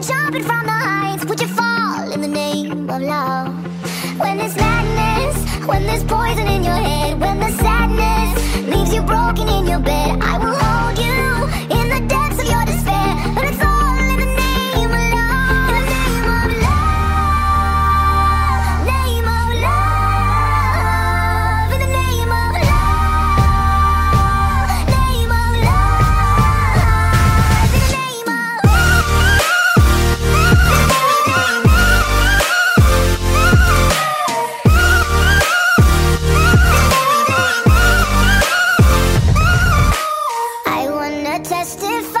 jumping from the heights, would you fall in the name of love? When there's madness, when there's poison in your head, when the sadness leaves you broken in your bed, I gonna testify.